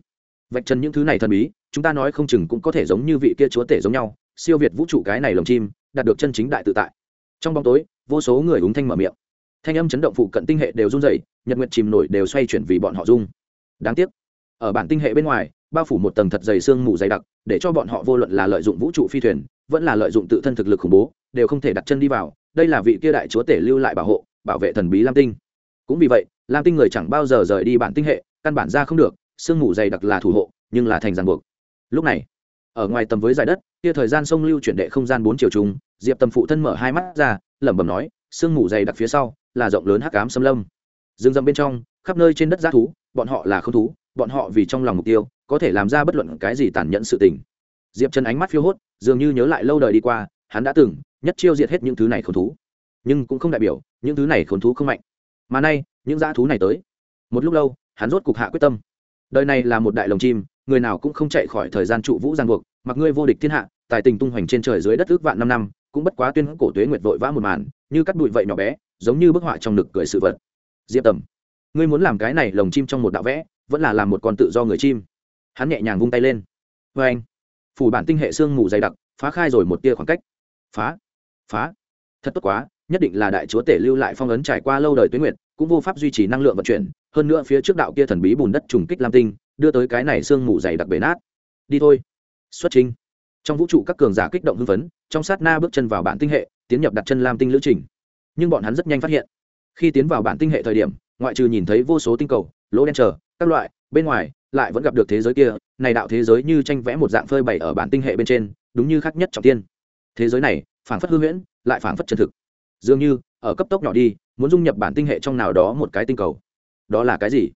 Vạch trần những thứ này thần bí, chúng ta nói không chừng cũng có thể giống như vị kia chúa tể giống nhau, siêu việt vũ trụ cái này lồng chim, đạt được chân chính đại tự tại. Trong bóng tối, vô số người úng thanh mở miệng. Thanh âm chấn động phụ cận tinh hệ đều run rẩy, nhật nguyệt chìm nổi đều xoay chuyển vì bọn họ rung. Đáng tiếc, ở bản tinh hệ bên ngoài, bao phủ một tầng thật dày sương mù dày đặc, để cho bọn họ vô luận là lợi dụng vũ trụ phi thuyền vẫn là lợi dụng tự thân thực lực khủng bố, đều không thể đặt chân đi vào. Đây là vị kia đại chúa tể lưu lại bảo hộ, bảo vệ thần bí lam tinh. Cũng vì vậy, lam tinh người chẳng bao giờ rời đi bản tinh hệ, căn bản ra không được, sương mù dày đặc là thủ hộ, nhưng là thành ràng buộc. Lúc này, ở ngoài tầm với giải đất, kia thời gian sông lưu chuyển đệ không gian bốn chiều trùng, diệp tầm phụ thân mở hai mắt ra, lẩm bẩm nói, sương mù dày đặc phía sau, là rộng lớn hắc ám xâm lâm. Rừng rậm bên trong, khắp nơi trên đất g thú, bọn họ là không thú, bọn họ vì trong lòng mục tiêu, có thể làm ra bất luận cái gì tàn nhẫn sự tình diệp trần ánh mắt phiêu hốt, dường như nhớ lại lâu đời đi qua, hắn đã từng nhất chiêu diệt hết những thứ này khốn thú. Nhưng cũng không đại biểu, những thứ này khốn thú không mạnh. Mà nay, những dã thú này tới. Một lúc lâu, hắn rốt cục hạ quyết tâm. Đời này là một đại lồng chim, người nào cũng không chạy khỏi thời gian trụ vũ giang buộc, mặc ngươi vô địch thiên hạ, tài tình tung hoành trên trời dưới đất ước vạn năm năm, cũng bất quá tuyên cổ tuế nguyệt vội vã một màn, như cắt bụi vậy nhỏ bé, giống như bức họa trong nực cười sự vật. Diệp tầm, ngươi muốn làm cái này lồng chim trong một đạo vẽ, vẫn là làm một con tự do người chim. Hắn nhẹ nhàng vung tay lên. Vê anh phủ bản tinh hệ xương mù dày đặc, phá khai rồi một tia khoảng cách. Phá phá. Thật tốt quá, nhất định là đại chúa tể lưu lại phong ấn trải qua lâu đời tuyến nguyện cũng vô pháp duy trì năng lượng vận chuyển. Hơn nữa phía trước đạo kia thần bí bùn đất trùng kích lam tinh, đưa tới cái này xương mù dày đặc bể nát. Đi thôi. Xuất trình. Trong vũ trụ các cường giả kích động hưng phấn, trong sát na bước chân vào bản tinh hệ, tiến nhập đặt chân lam tinh lữ trình. Nhưng bọn hắn rất nhanh phát hiện, khi tiến vào bản tinh hệ thời điểm, ngoại trừ nhìn thấy vô số tinh cầu, lỗ đen chờ, các loại, bên ngoài lại vẫn gặp được thế giới kia, này đạo thế giới như tranh vẽ một dạng phơi bày ở bản tinh hệ bên trên, đúng như khác nhất trọng tiên. Thế giới này, phảng phất hư huyễn, lại phảng phất chân thực. Dường như, ở cấp tốc nhỏ đi, muốn dung nhập bản tinh hệ trong nào đó một cái tinh cầu. Đó là cái gì?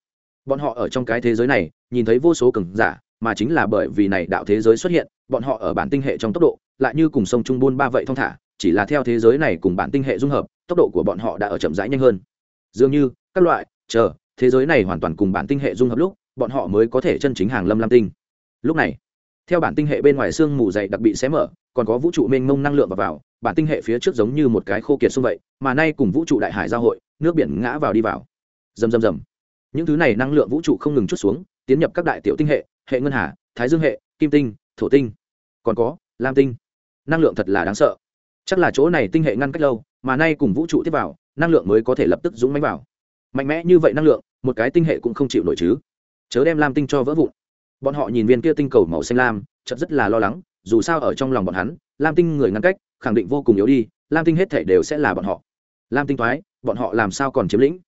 Bọn họ ở trong cái thế giới này, nhìn thấy vô số cường giả, mà chính là bởi vì này đạo thế giới xuất hiện, bọn họ ở bản tinh hệ trong tốc độ, lại như cùng sông trung buôn ba vậy thong thả, chỉ là theo thế giới này cùng bản tinh hệ dung hợp, tốc độ của bọn họ đã ở chậm rãi nhanh hơn. Dường như, các loại, chờ, thế giới này hoàn toàn cùng bản tinh hệ dung hợp lúc bọn họ mới có thể chân chính hàng lâm lam tinh. Lúc này theo bản tinh hệ bên ngoài xương mù dày đặc bị xé mở còn có vũ trụ mênh mông năng lượng vào, vào bản tinh hệ phía trước giống như một cái khô kiệt xung vậy mà nay cùng vũ trụ đại hải giao hội nước biển ngã vào đi vào. Rầm rầm rầm. Những thứ này năng lượng vũ trụ không ngừng chút xuống tiến nhập các đại tiểu tinh hệ hệ ngân hà thái dương hệ kim tinh thổ tinh. Còn có lam tinh. Năng lượng thật là đáng sợ. Chắc là chỗ này tinh hệ ngăn cách lâu mà nay cùng vũ trụ tiếp vào năng lượng mới có thể lập tức dũng mánh vào. Mạnh mẽ như vậy năng lượng một cái tinh hệ cũng không chịu nổi chứ chớ đem lam tinh cho vỡ vụn. Bọn họ nhìn viên kia tinh cầu màu xanh lam chật rất là lo lắng, dù sao ở trong lòng bọn hắn, lam tinh người ngăn cách, khẳng định vô cùng yếu đi, lam tinh hết thể đều sẽ là bọn họ. Lam tinh thoái bọn họ làm sao còn chiếm lĩnh?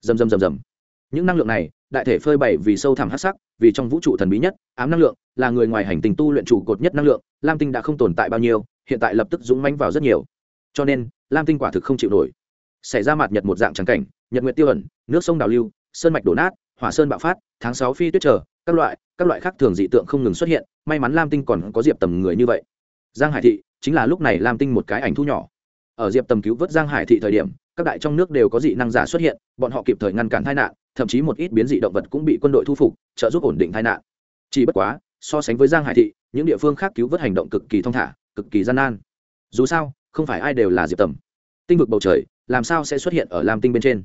Dầm dầm dầm dầm những năng lượng này, đại thể phơi bày vì sâu thẳm hát sắc, vì trong vũ trụ thần bí nhất, ám năng lượng, là người ngoài hành tinh tu luyện trụ cột nhất năng lượng, lam tinh đã không tồn tại bao nhiêu, hiện tại lập tức dũng manh vào rất nhiều. Cho nên, lam tinh quả thực không chịu nổi. Xảy ra mặt nhật một dạng trắng cảnh, nhật nguyện tiêu ẩn, nước sông đào lưu, sơn mạch đổ nát hỏa sơn bạo phát, tháng sáu phi tuyết trở, các loại các loại khác thường dị tượng không ngừng xuất hiện, may mắn lam tinh còn có diệp tầm người như vậy. Giang hải thị, chính là lúc này lam tinh một cái ảnh thu nhỏ. Ở diệp tầm cứu vớt giang hải thị thời điểm, các đại trong nước đều có dị năng giả xuất hiện, bọn họ kịp thời ngăn cản tai nạn, thậm chí một ít biến dị động vật cũng bị quân đội thu phục, trợ giúp ổn định tai nạn. Chỉ bất quá, so sánh với giang hải thị, những địa phương khác cứu vớt hành động cực kỳ thong thả, cực kỳ gian nan. Dù sao, không phải ai đều là diệp tầm. Tinh vực bầu trời, làm sao sẽ xuất hiện ở lam tinh bên trên?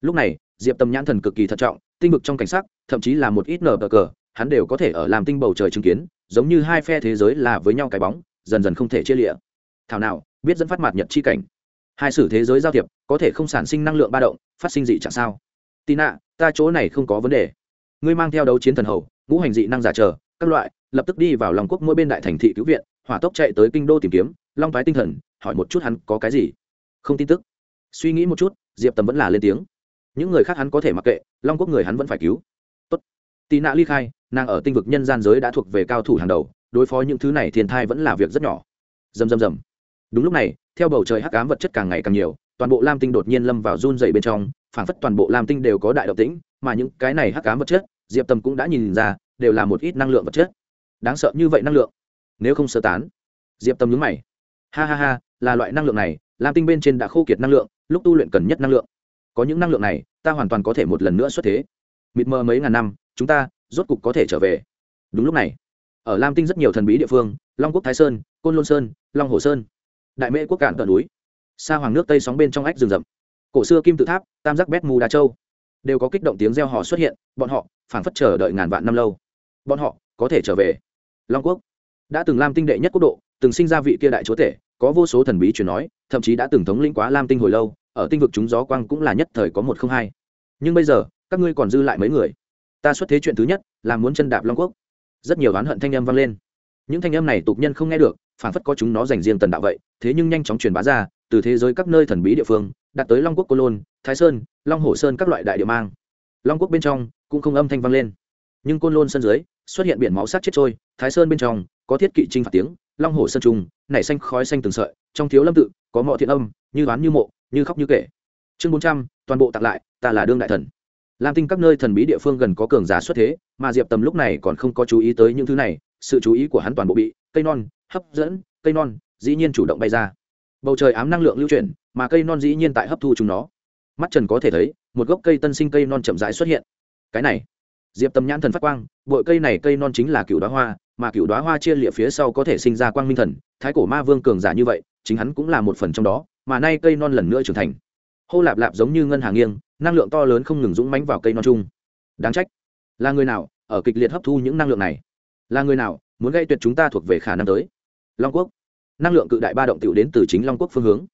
Lúc này, diệp tầm nhãn thần cực kỳ thận trọng tinh vực trong cảnh sắc, thậm chí là một ít nở cờ, hắn đều có thể ở làm tinh bầu trời chứng kiến, giống như hai phe thế giới là với nhau cái bóng, dần dần không thể chia lịa. Thảo nào, biết dẫn phát mặt nhật chi cảnh. Hai sử thế giới giao thiệp, có thể không sản sinh năng lượng ba động, phát sinh dị chẳng sao? Tì nạ, ta chỗ này không có vấn đề. Ngươi mang theo đấu chiến thần hầu, ngũ hành dị năng giả chờ, các loại, lập tức đi vào lòng quốc mỗi bên đại thành thị cứu viện, hỏa tốc chạy tới kinh đô tìm kiếm, long phái tinh thần, hỏi một chút hắn có cái gì. Không tin tức. Suy nghĩ một chút, diệp tầm vẫn là lên tiếng những người khác hắn có thể mặc kệ, long quốc người hắn vẫn phải cứu. Tốt. Tì nạ ly khai, nàng ở tinh vực nhân gian giới đã thuộc về cao thủ hàng đầu, đối phó những thứ này thiên thai vẫn là việc rất nhỏ. Dầm dầm dầm đúng lúc này, theo bầu trời hắc ám vật chất càng ngày càng nhiều, toàn bộ lam tinh đột nhiên lâm vào run dày bên trong, phảng phất toàn bộ lam tinh đều có đại động tĩnh, mà những cái này hắc ám vật chất, diệp tâm cũng đã nhìn ra, đều là một ít năng lượng vật chất. Đáng sợ như vậy năng lượng. Nếu không sơ tán, diệp tâm nhướng mày. Ha ha ha, là loại năng lượng này, lam tinh bên trên đã khô kiệt năng lượng, lúc tu luyện cần nhất năng lượng có những năng lượng này, ta hoàn toàn có thể một lần nữa xuất thế. Mịt mờ mấy ngàn năm, chúng ta rốt cục có thể trở về. Đúng lúc này, ở lam tinh rất nhiều thần bí địa phương, long quốc thái sơn, côn lôn sơn, long hồ sơn, đại mễ quốc cạn tận núi, xa hoàng nước tây sóng bên trong ách rừng rậm. Cổ xưa kim tự tháp, tam giác bét mù đa châu, đều có kích động tiếng reo hò xuất hiện, bọn họ phảng phất chờ đợi ngàn vạn năm lâu. Bọn họ có thể trở về. Long quốc đã từng lam tinh đệ nhất quốc độ, từng sinh ra vị kia đại chúa tể, có vô số thần bí truyền nói, thậm chí đã từng thống lĩnh quá lam tinh hồi lâu ở tinh vực chúng gió quang cũng là nhất thời có một không hai. Nhưng bây giờ, các ngươi còn dư lại mấy người. Ta xuất thế chuyện thứ nhất, là muốn chân đạp long quốc. Rất nhiều oán hận thanh âm vang lên. Những thanh âm này tục nhân không nghe được, phản phất có chúng nó dành riêng tần đạo vậy, thế nhưng nhanh chóng truyền bá ra, từ thế giới các nơi thần bí địa phương, đạt tới long quốc cô lôn, thái sơn, long hồ sơn các loại đại địa mang. Long quốc bên trong, cũng không âm thanh vang lên. Nhưng côn lôn sân dưới, xuất hiện biển máu sát chết trôi, thái sơn bên trong, có thiết kỵ trinh phạt tiếng, long hồ sơn trùng nảy xanh khói xanh từng sợi, trong thiếu lâm tự, có mọi thiện âm, như đoán như mộ như khóc như kể. Chương bốn trăm, toàn bộ tặng lại, ta là đương đại thần. Lam tinh các nơi thần bí địa phương gần có cường giả xuất thế, mà diệp tầm lúc này còn không có chú ý tới những thứ này, sự chú ý của hắn toàn bộ bị cây non, hấp dẫn, cây non dĩ nhiên chủ động bay ra. Bầu trời ám năng lượng lưu chuyển, mà cây non dĩ nhiên tại hấp thu chúng nó. Mắt trần có thể thấy, một gốc cây tân sinh cây non chậm rãi xuất hiện. Cái này, diệp tầm nhãn thần phát quang bội cây này cây non chính là cựu đoá hoa, mà cựu đoá hoa chia lịa phía sau có thể sinh ra quang minh thần, thái cổ ma vương cường giả như vậy, chính hắn cũng là một phần trong đó mà nay cây non lần nữa trưởng thành. Hô lạp lạp giống như ngân hàng nghiêng, năng lượng to lớn không ngừng dũng mánh vào cây non chung. Đáng trách. Là người nào ở kịch liệt hấp thu những năng lượng này? Là người nào muốn gây tuyệt chúng ta thuộc về khả năng tới? Long quốc. Năng lượng cự đại ba động t đến từ chính long quốc phương hướng.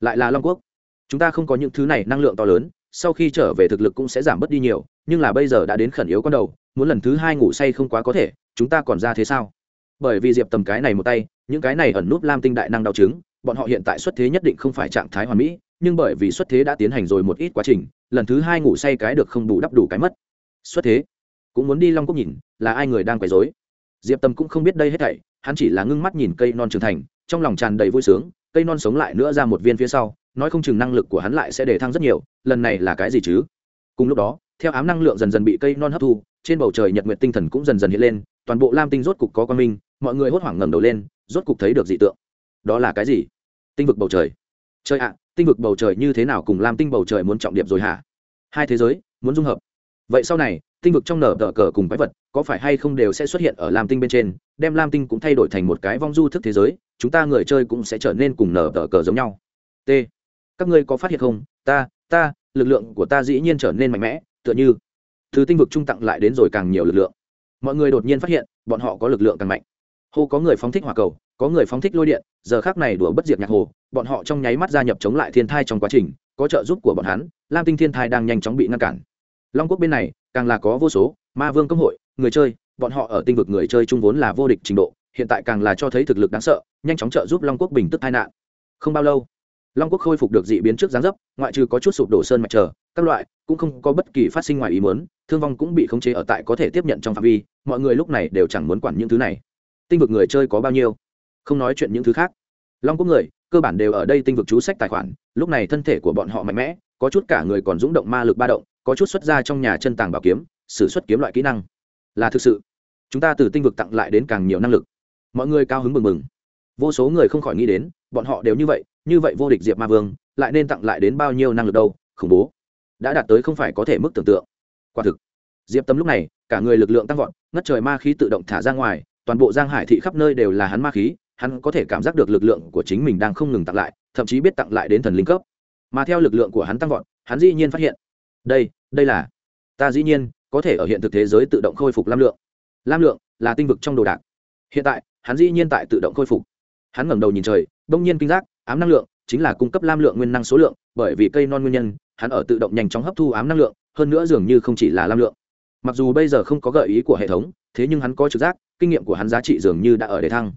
Lại là long quốc. Chúng ta không có những thứ này, năng lượng to lớn, sau khi trở về thực lực cũng sẽ giảm bớt đi nhiều, nhưng là bây giờ đã đến khẩn yếu con đầu, muốn lần thứ hai ngủ say không quá có thể, chúng ta còn ra thế sao? Bởi vì diệp tầm cái này một tay, những cái này ẩn núp lam tinh đại năng đau chứng bọn họ hiện tại xuất thế nhất định không phải trạng thái hoàn mỹ, nhưng bởi vì xuất thế đã tiến hành rồi một ít quá trình, lần thứ hai ngủ say cái được không đủ đắp đủ cái mất. Xuất thế? Cũng muốn đi long quốc nhìn, là ai người đang quấy dối diệp tâm cũng không biết đây hết thảy, hắn chỉ là ngưng mắt nhìn cây non trưởng thành, trong lòng tràn đầy vui sướng, cây non sống lại nữa ra một viên phía sau, nói không chừng năng lực của hắn lại sẽ để thăng rất nhiều, lần này là cái gì chứ? Cùng lúc đó, theo ám năng lượng dần dần bị cây non hấp thu, trên bầu trời nhật nguyệt tinh thần cũng dần dần hiện lên, toàn bộ lam tinh rốt cục có quan minh, mọi người hốt hoảng ngẩng đầu lên, rốt cục thấy được dị tượng đó là cái gì? Tinh vực bầu trời. Trời ạ, tinh vực bầu trời như thế nào cùng làm tinh bầu trời muốn trọng điểm rồi hả? Hai thế giới, muốn dung hợp. Vậy sau này, tinh vực trong nở tờ cờ cùng quái vật có phải hay không đều sẽ xuất hiện ở lam tinh bên trên, đem lam tinh cũng thay đổi thành một cái vong du thức thế giới, chúng ta người chơi cũng sẽ trở nên cùng nở tờ cờ giống nhau. T. Các ngươi có phát hiện không? Ta ta, lực lượng của ta dĩ nhiên trở nên mạnh mẽ, tựa như từ tinh vực trung tặng lại đến rồi càng nhiều lực lượng. Mọi người đột nhiên phát hiện, bọn họ có lực lượng càng mạnh. Hô có người phóng thích hỏa cầu có người phóng thích lôi điện, giờ khác này đùa bất diệt nhạc hồ, bọn họ trong nháy mắt gia nhập chống lại thiên thai trong quá trình, có trợ giúp của bọn hắn, lam tinh thiên thai đang nhanh chóng bị ngăn cản. Long quốc bên này, càng là có vô số, ma vương công hội, người chơi, bọn họ ở tinh vực người chơi chung vốn là vô địch trình độ, hiện tại càng là cho thấy thực lực đáng sợ, nhanh chóng trợ giúp long quốc bình tức tai nạn. Không bao lâu, long quốc khôi phục được dị biến trước giáng dấp, ngoại trừ có chút sụp đổ sơn mạch trở các loại, cũng không có bất kỳ phát sinh ngoài ý muốn, thương vong cũng bị khống chế ở tại có thể tiếp nhận trong phạm vi, mọi người lúc này đều chẳng muốn quản những thứ này. Tinh vực người chơi có bao nhiêu? Không nói chuyện những thứ khác. Long quốc người, cơ bản đều ở đây tinh vực chú sách tài khoản, lúc này thân thể của bọn họ mạnh mẽ, có chút cả người còn rúng động ma lực ba động, có chút xuất ra trong nhà chân tàng bảo kiếm, sử xuất kiếm loại kỹ năng. Là thực sự, chúng ta từ tinh vực tặng lại đến càng nhiều năng lực. Mọi người cao hứng mừng mừng. Vô số người không khỏi nghĩ đến, bọn họ đều như vậy như vậy vô địch diệp ma vương, lại nên tặng lại đến bao nhiêu năng lực đâu, khủng bố. Đã đạt tới không phải có thể mức tưởng tượng. Quả thực, diệp tâm lúc này, cả người lực lượng tăng vọt, ngất trời ma khí tự động thả ra ngoài, toàn bộ giang hải thị khắp nơi đều là hắn ma khí hắn có thể cảm giác được lực lượng của chính mình đang không ngừng tặng lại, thậm chí biết tặng lại đến thần linh cấp. Mà theo lực lượng của hắn tăng vọt, hắn dĩ nhiên phát hiện, đây đây là, ta dĩ nhiên có thể ở hiện thực thế giới tự động khôi phục lam lượng. Lam lượng là tinh vực trong đồ đạc. Hiện tại, hắn dĩ nhiên tại tự động khôi phục. Hắn ngẩng đầu nhìn trời, đông nhiên kinh giác, ám năng lượng chính là cung cấp lam lượng nguyên năng số lượng, bởi vì cây non nguyên nhân, hắn ở tự động nhanh chóng hấp thu ám năng lượng, hơn nữa dường như không chỉ là lam lượng. Mặc dù bây giờ không có gợi ý của hệ thống, thế nhưng hắn có trực giác, kinh nghiệm của hắn giá trị dường như đã ở đề thăng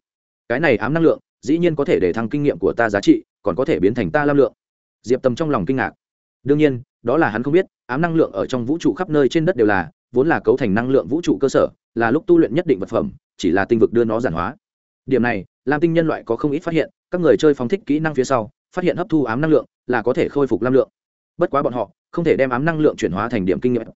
cái này ám năng lượng, dĩ nhiên có thể để thăng kinh nghiệm của ta giá trị, còn có thể biến thành ta lam lượng. Diệp tầm trong lòng kinh ngạc. Đương nhiên, đó là hắn không biết, ám năng lượng ở trong vũ trụ khắp nơi trên đất đều là, vốn là cấu thành năng lượng vũ trụ cơ sở, là lúc tu luyện nhất định vật phẩm, chỉ là tinh vực đưa nó giản hóa. Điểm này, lam tinh nhân loại có không ít phát hiện, các người chơi phóng thích kỹ năng phía sau, phát hiện hấp thu ám năng lượng, là có thể khôi phục lam lượng. Bất quá bọn họ, không thể đem ám năng lượng chuyển hóa thành điểm kinh nghiệm.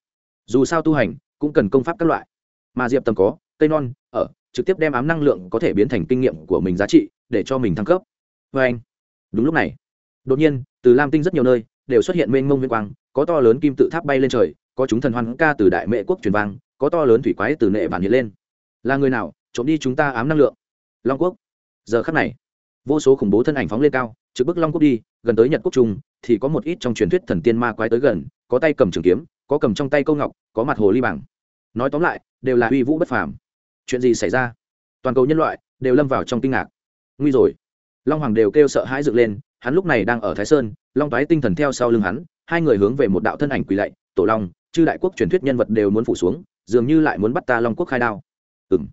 Dù sao tu hành, cũng cần công pháp các loại. Mà diệp tầm có, cây non, ở trực tiếp đem ám năng lượng có thể biến thành kinh nghiệm của mình giá trị để cho mình thăng cấp. Vê anh, đúng lúc này, đột nhiên, từ lam tinh rất nhiều nơi đều xuất hiện mênh mông viên quang, có to lớn kim tự tháp bay lên trời, có chúng thần hoan ca từ đại mệ quốc truyền vang, có to lớn thủy quái từ nệ bản hiện lên. Là người nào trộm đi chúng ta ám năng lượng? Long quốc. Giờ khắc này, vô số khủng bố thân ảnh phóng lên cao, trực bức long quốc đi, gần tới nhật quốc trung, thì có một ít trong truyền thuyết thần tiên ma quái tới gần, có tay cầm trường kiếm, có cầm trong tay câu ngọc, có mặt hồ ly bảng nói tóm lại, đều là uy vũ bất phàm chuyện gì xảy ra? Toàn cầu nhân loại đều lâm vào trong kinh ngạc. Nguy rồi. Long hoàng đều kêu sợ hãi dựng lên, hắn lúc này đang ở thái sơn, long toái tinh thần theo sau lưng hắn, hai người hướng về một đạo thân ảnh quỳ lạy, tổ long, chư đại quốc truyền thuyết nhân vật đều muốn phủ xuống, dường như lại muốn bắt ta long quốc khai đao. Ừng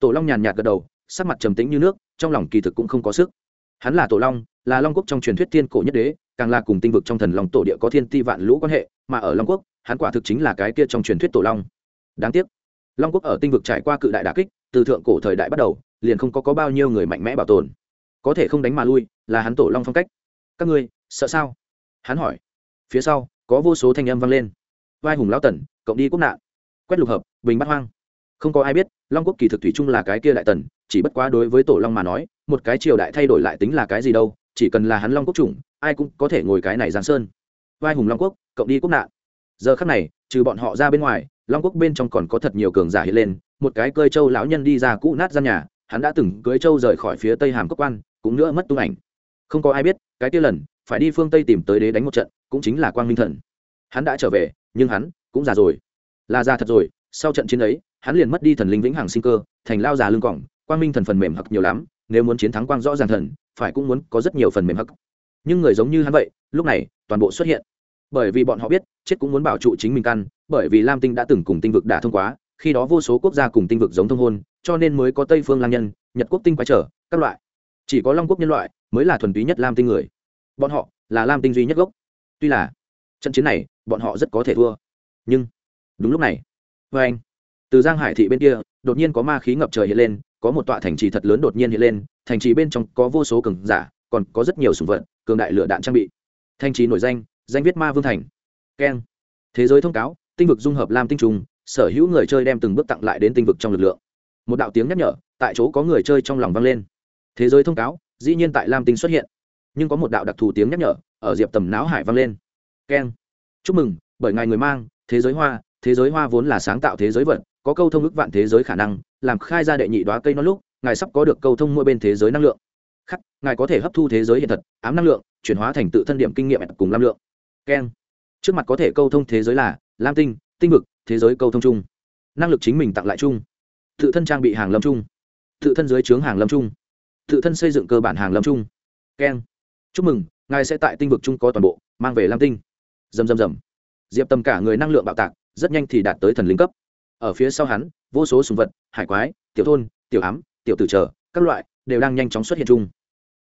tổ long nhàn nhạt gật đầu, sắc mặt trầm tĩnh như nước, trong lòng kỳ thực cũng không có sức. Hắn là tổ long, là long quốc trong truyền thuyết thiên cổ nhất đế, càng là cùng tinh vực trong thần long tổ địa có thiên ti vạn lũ quan hệ, mà ở long quốc, hắn quả thực chính là cái kia trong truyền thuyết tổ long. Đáng tiếc long quốc ở tinh vực trải qua cự đại đà kích từ thượng cổ thời đại bắt đầu liền không có, có bao nhiêu người mạnh mẽ bảo tồn. Có thể không đánh mà lui là hắn tổ long phong cách. Các ngươi sợ sao? Hắn hỏi. Phía sau có vô số thanh âm vang lên. Vai hùng lão tần cộng đi quốc nạn. Quét lục hợp bình bắt hoang. Không có ai biết long quốc kỳ thực thủy chung là cái kia đại tần chỉ bất quá đối với tổ long mà nói một cái triều đại thay đổi lại tính là cái gì đâu chỉ cần là hắn long quốc chủng ai cũng có thể ngồi cái này giang sơn. Vai hùng long quốc cộng đi quốc nạn. Giờ khắc này trừ bọn họ ra bên ngoài long quốc bên trong còn có thật nhiều cường giả hiện lên, một cái cơi châu lão nhân đi ra cũ nát gian nhà, hắn đã từng cưới châu rời khỏi phía tây hàm cốc quan, cũng nữa mất tung ảnh. Không có ai biết, cái kia lần, phải đi phương tây tìm tới đế đánh một trận, cũng chính là quang minh thần. Hắn đã trở về, nhưng hắn cũng già rồi. Là già thật rồi, sau trận chiến ấy, hắn liền mất đi thần linh vĩnh hằng sinh cơ, thành lao già lưng cỏng, quang minh thần phần mềm hặc nhiều lắm, nếu muốn chiến thắng quang rõ ràng thần, phải cũng muốn có rất nhiều phần mềm hặc nhưng người giống như hắn vậy, lúc này, toàn bộ xuất hiện. Bởi vì bọn họ biết, chết cũng muốn bảo trụ chính mình căn bởi vì lam tinh đã từng cùng tinh vực đã thông quá, khi đó vô số quốc gia cùng tinh vực giống thông hôn, cho nên mới có tây phương lang nhân, nhật quốc tinh quái trở, các loại. Chỉ có long quốc nhân loại mới là thuần túy nhất lam tinh người. Bọn họ là lam tinh duy nhất gốc. Tuy là trận chiến này, bọn họ rất có thể thua. Nhưng, đúng lúc này vê anh, từ giang hải thị bên kia, đột nhiên có ma khí ngập trời hiện lên, có một tọa thành trì thật lớn đột nhiên hiện lên, thành trì bên trong có vô số cường giả, còn có rất nhiều sùng vật, cường đại lửa đạn trang bị. Thành trì nổi danh danh viết ma vương thành. Keng. Thế giới thông cáo tinh vực dung hợp lam tinh trùng, sở hữu người chơi đem từng bước tặng lại đến tinh vực trong lực lượng. Một đạo tiếng nhắc nhở, tại chỗ có người chơi trong lòng vang lên. Thế giới thông cáo, dĩ nhiên tại lam tinh xuất hiện. Nhưng có một đạo đặc thù tiếng nhắc nhở, ở diệp tầm não hải vang lên. Keng. Chúc mừng, bởi ngài người mang, thế giới hoa, thế giới hoa vốn là sáng tạo thế giới vật, có câu thông ức vạn thế giới khả năng, làm khai ra đệ nhị đoá cây non lúc, ngài sắp có được câu thông mỗi bên thế giới năng lượng. Khắc, ngài có thể hấp thu thế giới hiện thật, ám năng lượng, chuyển hóa thành tự thân điểm kinh nghiệm cùng lam lượng. Keng. Trước mặt có thể câu thông thế giới là lam tinh tinh vực, thế giới câu thông chung. Năng lực chính mình tặng lại chung. Tự thân trang bị hàng lâm chung. Tự thân dưới trướng hàng lâm chung. Tự thân xây dựng cơ bản hàng lâm chung. Keng. Chúc mừng, ngài sẽ tại tinh vực chung có toàn bộ, mang về lam tinh. Dầm dầm dầm diệp tầm cả người năng lượng bạo tạc, rất nhanh thì đạt tới thần linh cấp. Ở phía sau hắn, vô số sùng vật, hải quái, tiểu thôn, tiểu ám, tiểu tử trở các loại, đều đang nhanh chóng xuất hiện chung.